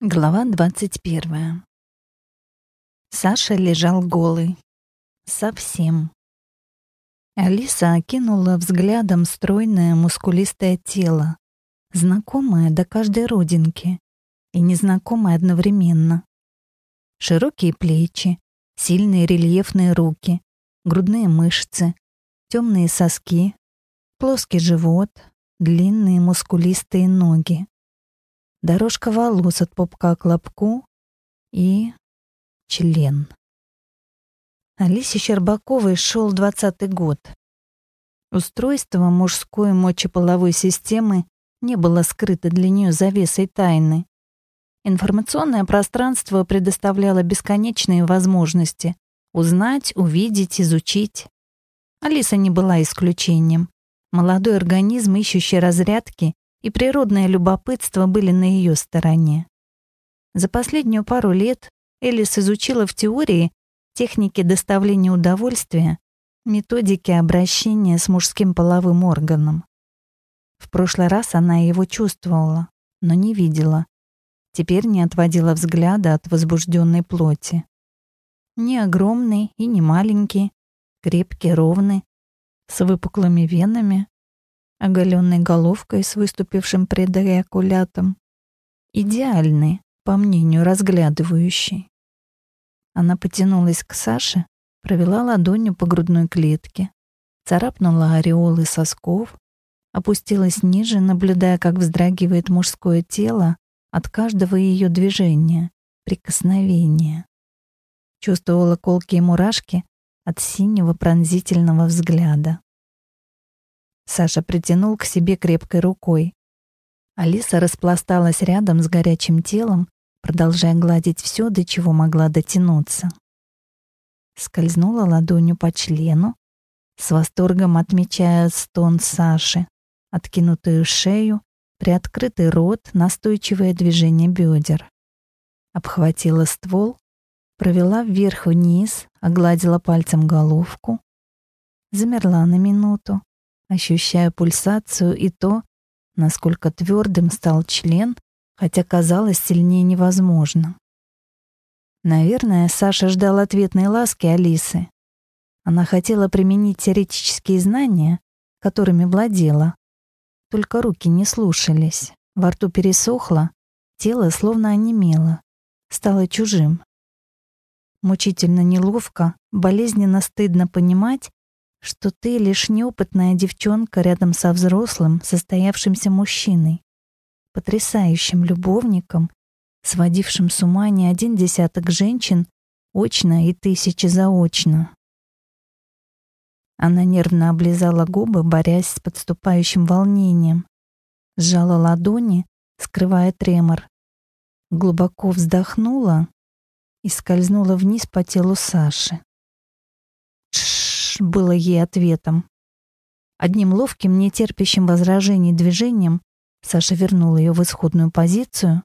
Глава двадцать первая. Саша лежал голый. Совсем. Алиса окинула взглядом стройное мускулистое тело, знакомое до каждой родинки и незнакомое одновременно. Широкие плечи, сильные рельефные руки, грудные мышцы, темные соски, плоский живот, длинные мускулистые ноги дорожка волос от попка к лобку и член. Алисе Щербаковой шел двадцатый год. Устройство мужской мочеполовой системы не было скрыто для нее завесой тайны. Информационное пространство предоставляло бесконечные возможности узнать, увидеть, изучить. Алиса не была исключением. Молодой организм, ищущий разрядки и природное любопытство были на ее стороне. За последнюю пару лет Элис изучила в теории техники доставления удовольствия, методики обращения с мужским половым органом. В прошлый раз она его чувствовала, но не видела. Теперь не отводила взгляда от возбужденной плоти. Не огромный и не маленький, крепкий, ровный, с выпуклыми венами, оголенной головкой с выступившим предреакулятом. Идеальный, по мнению разглядывающей. Она потянулась к Саше, провела ладонью по грудной клетке, царапнула ореолы сосков, опустилась ниже, наблюдая, как вздрагивает мужское тело от каждого ее движения, прикосновения. Чувствовала колкие мурашки от синего пронзительного взгляда. Саша притянул к себе крепкой рукой. Алиса распласталась рядом с горячим телом, продолжая гладить все, до чего могла дотянуться. Скользнула ладонью по члену, с восторгом отмечая стон Саши, откинутую шею, приоткрытый рот, настойчивое движение бедер. Обхватила ствол, провела вверх-вниз, огладила пальцем головку, замерла на минуту, ощущая пульсацию и то, насколько твердым стал член, хотя казалось сильнее невозможно. Наверное, Саша ждал ответной ласки Алисы. Она хотела применить теоретические знания, которыми владела. Только руки не слушались, во рту пересохло, тело словно онемело, стало чужим. Мучительно неловко, болезненно стыдно понимать, что ты лишь неопытная девчонка рядом со взрослым, состоявшимся мужчиной, потрясающим любовником, сводившим с ума не один десяток женщин очно и тысячи заочно. Она нервно облизала губы, борясь с подступающим волнением, сжала ладони, скрывая тремор, глубоко вздохнула и скользнула вниз по телу Саши было ей ответом. Одним ловким, нетерпящим возражений движением Саша вернул ее в исходную позицию,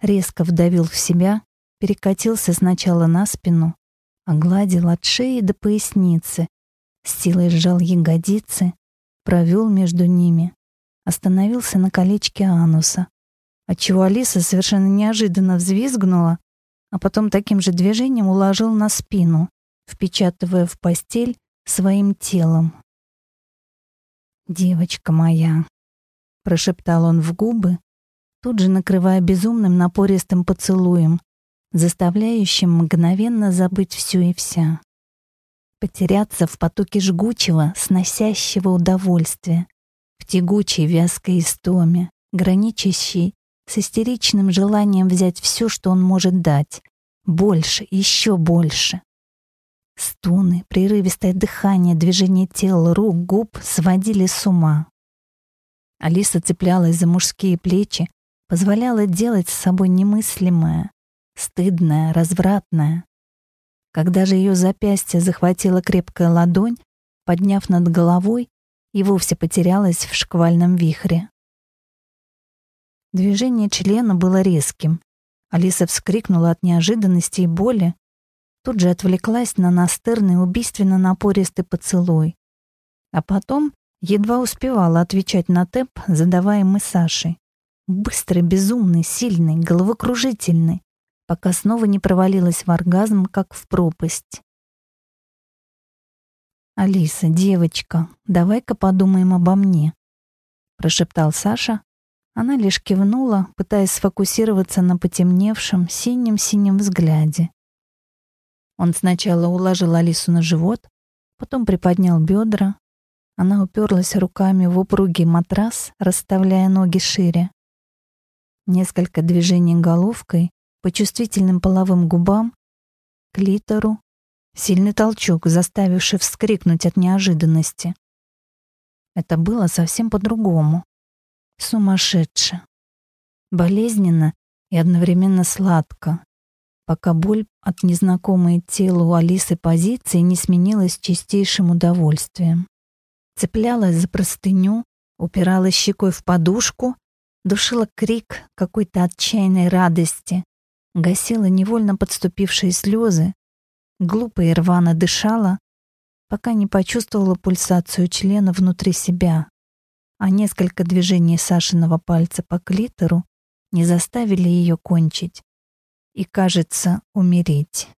резко вдавил в себя, перекатился сначала на спину, огладил от шеи до поясницы, с силой сжал ягодицы, провел между ними, остановился на колечке ануса, отчего Алиса совершенно неожиданно взвизгнула, а потом таким же движением уложил на спину, впечатывая в постель своим телом. «Девочка моя», — прошептал он в губы, тут же накрывая безумным напористым поцелуем, заставляющим мгновенно забыть все и вся. Потеряться в потоке жгучего, сносящего удовольствия, в тягучей вязкой истоме, граничащей с истеричным желанием взять все, что он может дать, больше, еще больше. Стоны, прерывистое дыхание, движение тел, рук, губ сводили с ума. Алиса цеплялась за мужские плечи, позволяла делать с собой немыслимое, стыдное, развратное. Когда же ее запястье захватила крепкая ладонь, подняв над головой, и вовсе потерялась в шквальном вихре. Движение члена было резким. Алиса вскрикнула от неожиданности и боли, тут же отвлеклась на настырный, убийственно напористый поцелуй. А потом едва успевала отвечать на тэп, задаваемый Сашей. Быстрый, безумный, сильный, головокружительный, пока снова не провалилась в оргазм, как в пропасть. «Алиса, девочка, давай-ка подумаем обо мне», — прошептал Саша. Она лишь кивнула, пытаясь сфокусироваться на потемневшем синем-синем взгляде. Он сначала уложил Алису на живот, потом приподнял бедра. Она уперлась руками в упругий матрас, расставляя ноги шире. Несколько движений головкой по чувствительным половым губам, клитору, сильный толчок, заставивший вскрикнуть от неожиданности. Это было совсем по-другому. Сумасшедше. Болезненно и одновременно сладко, пока боль от незнакомой телу Алисы позиции не сменилась чистейшим удовольствием. Цеплялась за простыню, упиралась щекой в подушку, душила крик какой-то отчаянной радости, гасила невольно подступившие слезы, глупо и рвано дышала, пока не почувствовала пульсацию члена внутри себя, а несколько движений Сашиного пальца по клитору не заставили ее кончить и, кажется, умереть.